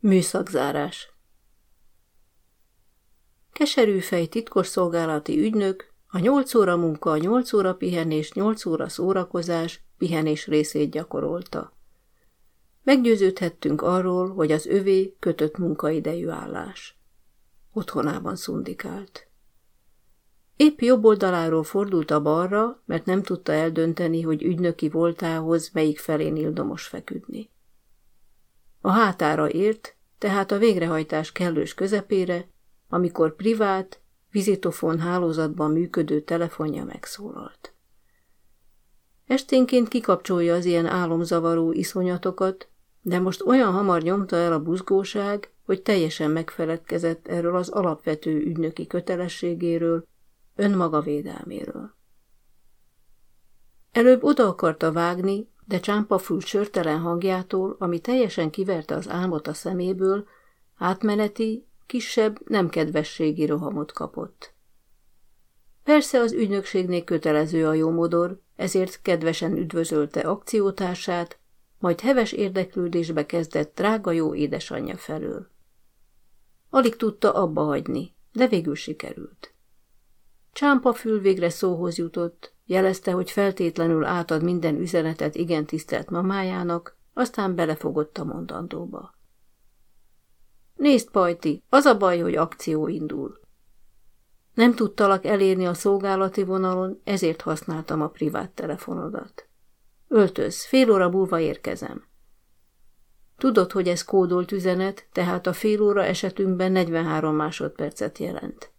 Műszakzárás Keserűfej titkosszolgálati ügynök, a 8 óra munka, 8 óra pihenés, 8 óra szórakozás, pihenés részét gyakorolta. Meggyőződhettünk arról, hogy az övé kötött munkaidejű állás. Otthonában szundikált. Épp jobb oldaláról fordult a balra, mert nem tudta eldönteni, hogy ügynöki voltához melyik felén ildomos feküdni. A hátára ért, tehát a végrehajtás kellős közepére, amikor privát, vizitofon hálózatban működő telefonja megszólalt. Esténként kikapcsolja az ilyen álomzavaró iszonyatokat, de most olyan hamar nyomta el a buzgóság, hogy teljesen megfeledkezett erről az alapvető ügynöki kötelességéről, önmaga védelméről. Előbb oda akarta vágni, de csámpafül sörtelen hangjától, ami teljesen kiverte az álmot a szeméből, átmeneti, kisebb, nem kedvességi rohamot kapott. Persze az ügynökségnél kötelező a jómodor, ezért kedvesen üdvözölte akciótársát, majd heves érdeklődésbe kezdett drága jó édesanyja felől. Alig tudta abba hagyni, de végül sikerült. Csámpa fül végre szóhoz jutott, jelezte, hogy feltétlenül átad minden üzenetet igen tisztelt mamájának, aztán belefogott a mondandóba. Nézd, Pajti, az a baj, hogy akció indul. Nem tudtalak elérni a szolgálati vonalon, ezért használtam a privát telefonodat. Öltöz, fél óra múlva érkezem. Tudod, hogy ez kódolt üzenet, tehát a fél óra esetünkben 43 másodpercet jelent.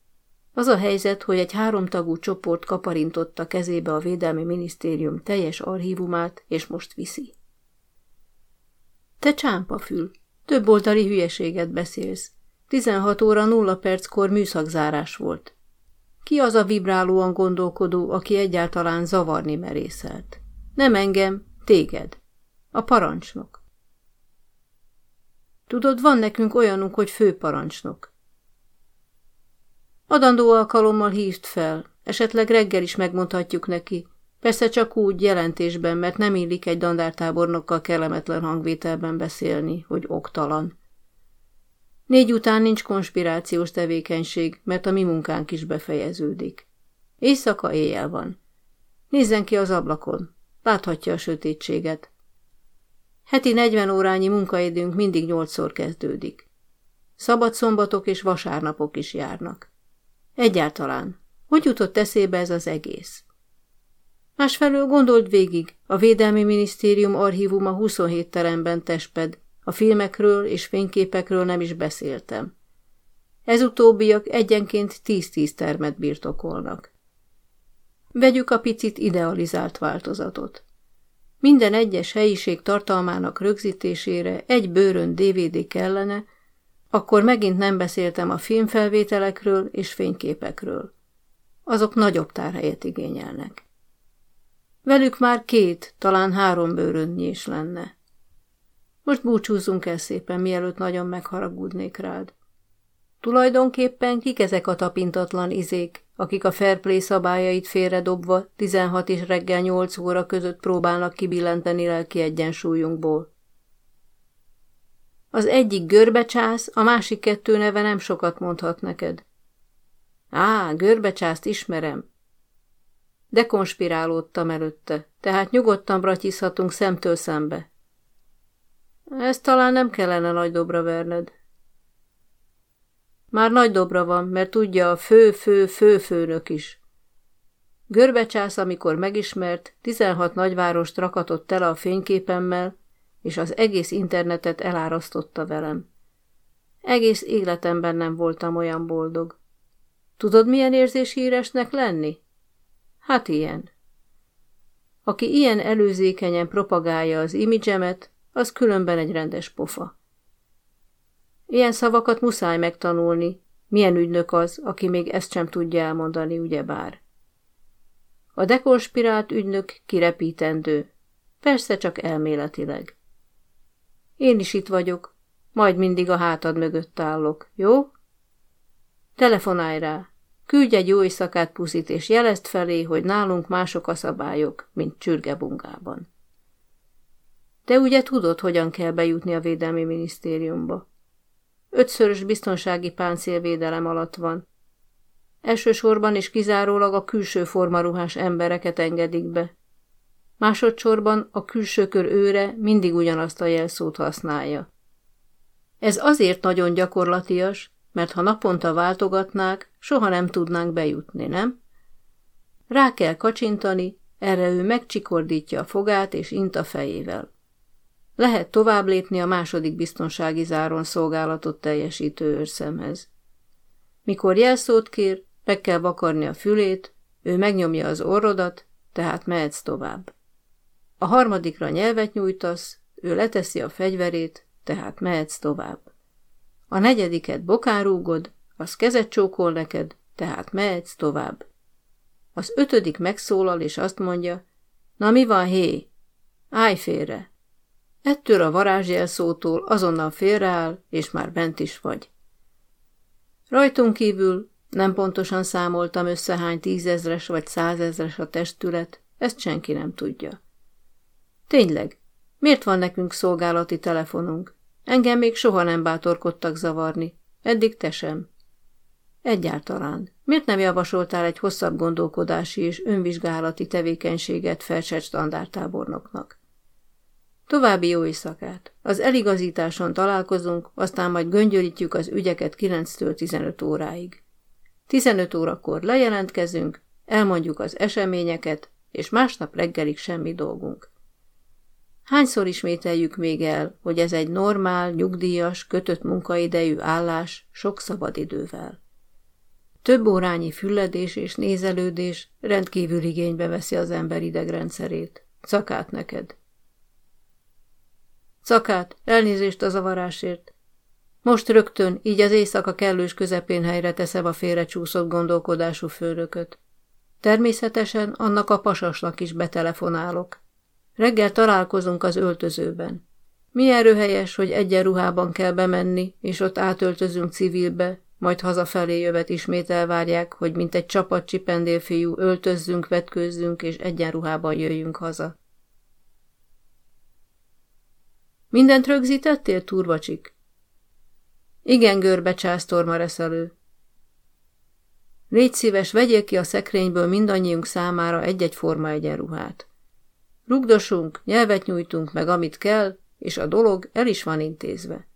Az a helyzet, hogy egy háromtagú csoport kaparintotta kezébe a Védelmi Minisztérium teljes archívumát, és most viszi. Te csámpafül, több oldali hülyeséget beszélsz. 16 óra 0 perckor műszakzárás volt. Ki az a vibrálóan gondolkodó, aki egyáltalán zavarni merészelt? Nem engem, téged. A parancsnok. Tudod, van nekünk olyanunk, hogy főparancsnok. Adandó alkalommal hívt fel, esetleg reggel is megmondhatjuk neki. Persze csak úgy jelentésben, mert nem illik egy dandártábornokkal kellemetlen hangvételben beszélni, hogy oktalan. Négy után nincs konspirációs tevékenység, mert a mi munkánk is befejeződik. Éjszaka éjjel van. Nézzen ki az ablakon. Láthatja a sötétséget. Heti 40 órányi munkaidőnk mindig nyolcszor kezdődik. Szabad szombatok és vasárnapok is járnak. Egyáltalán, hogy jutott eszébe ez az egész? Másfelől gondold végig, a Védelmi Minisztérium archívuma 27 teremben tesped, a filmekről és fényképekről nem is beszéltem. Ez utóbbiak egyenként 10-10 termet birtokolnak. Vegyük a picit idealizált változatot. Minden egyes helyiség tartalmának rögzítésére egy bőrön DVD kellene, akkor megint nem beszéltem a filmfelvételekről és fényképekről. Azok nagyobb tárhelyet igényelnek. Velük már két, talán három bőrönnyi is lenne. Most búcsúzzunk el szépen, mielőtt nagyon megharagudnék rád. Tulajdonképpen kik ezek a tapintatlan izék, akik a fair play szabályait félredobva 16 és reggel 8 óra között próbálnak kibillenteni lelki egyensúlyunkból? Az egyik görbecsász, a másik kettő neve nem sokat mondhat neked. Á, görbecsászt ismerem. De konspirálódtam előtte, tehát nyugodtan bratyizhatunk szemtől szembe. Ezt talán nem kellene nagy dobra verned. Már nagy dobra van, mert tudja a fő-fő-fő-főnök is. Görbecsász, amikor megismert, 16 nagyvárost rakatott tele a fényképemmel, és az egész internetet elárasztotta velem. Egész életemben nem voltam olyan boldog. Tudod, milyen érzés híresnek lenni? Hát ilyen. Aki ilyen előzékenyen propagálja az imidzsemet, az különben egy rendes pofa. Ilyen szavakat muszáj megtanulni, milyen ügynök az, aki még ezt sem tudja elmondani, ugyebár. A dekonspirált ügynök kirepítendő, persze csak elméletileg. Én is itt vagyok, majd mindig a hátad mögött állok, jó? Telefonálj rá, küldj egy jó éjszakát puszit, és jelezd felé, hogy nálunk mások a szabályok, mint csürgebungában. Te ugye tudod, hogyan kell bejutni a Védelmi Minisztériumba? ötszörös biztonsági páncélvédelem alatt van. Elsősorban és kizárólag a külső formaruhás embereket engedik be. Másodszorban a külső kör őre mindig ugyanazt a jelszót használja. Ez azért nagyon gyakorlatias, mert ha naponta váltogatnák, soha nem tudnánk bejutni, nem? Rá kell kacsintani, erre ő megcsikordítja a fogát és int a fejével. Lehet tovább lépni a második biztonsági záron szolgálatot teljesítő őrszemhez. Mikor jelszót kér, meg kell vakarni a fülét, ő megnyomja az orrodat, tehát mehetsz tovább. A harmadikra nyelvet nyújtasz, ő leteszi a fegyverét, tehát mehetsz tovább. A negyediket bokán rúgod, az kezet csókol neked, tehát mehetsz tovább. Az ötödik megszólal, és azt mondja, na mi van, hé? Állj félre! Ettől a varázsjelszótól azonnal félreáll, és már bent is vagy. Rajtunk kívül nem pontosan számoltam össze hány tízezres vagy százezres a testület, ezt senki nem tudja. Tényleg, miért van nekünk szolgálati telefonunk? Engem még soha nem bátorkodtak zavarni, eddig te sem. Egyáltalán. Miért nem javasoltál egy hosszabb gondolkodási és önvizsgálati tevékenységet Felcsert standártábornoknak? További jó éjszakát. Az eligazításon találkozunk, aztán majd göngyölítjük az ügyeket 9-től 15 óráig. 15 órakor lejelentkezünk, elmondjuk az eseményeket, és másnap reggelig semmi dolgunk. Hányszor ismételjük még el, hogy ez egy normál, nyugdíjas, kötött munkaidejű állás sok szabadidővel. Több órányi fülledés és nézelődés rendkívül igénybe veszi az ember idegrendszerét. Cakát neked. Cakát, elnézést a zavarásért. Most rögtön, így az éjszaka kellős közepén helyre teszem a félrecsúszott gondolkodású főrököt. Természetesen annak a pasasnak is betelefonálok. Reggel találkozunk az öltözőben. Milyen röhelyes, hogy egyenruhában kell bemenni, és ott átöltözünk civilbe, majd hazafelé jövet ismét elvárják, hogy mint egy csapat csipendélfiú öltözzünk, vetkőzzünk, és egyenruhában jöjjünk haza. Mindent rögzítettél, turvacsik? Igen, görbe császtorma reszelő. Légy szíves, vegyél ki a szekrényből mindannyiunk számára egy-egy forma egyenruhát. Rugdosunk, nyelvet nyújtunk meg, amit kell, és a dolog el is van intézve.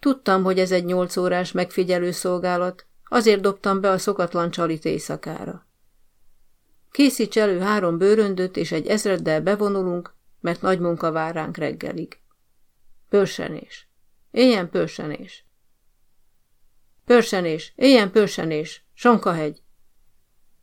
Tudtam, hogy ez egy nyolc órás megfigyelő szolgálat, azért dobtam be a szokatlan csalit éjszakára. Készíts elő három bőröndöt, és egy ezreddel bevonulunk, mert nagy munka vár ránk reggelig. Pörsenés. Éljen pörsenés. Pörsenés, éljen pörsenés, Sonkahegy.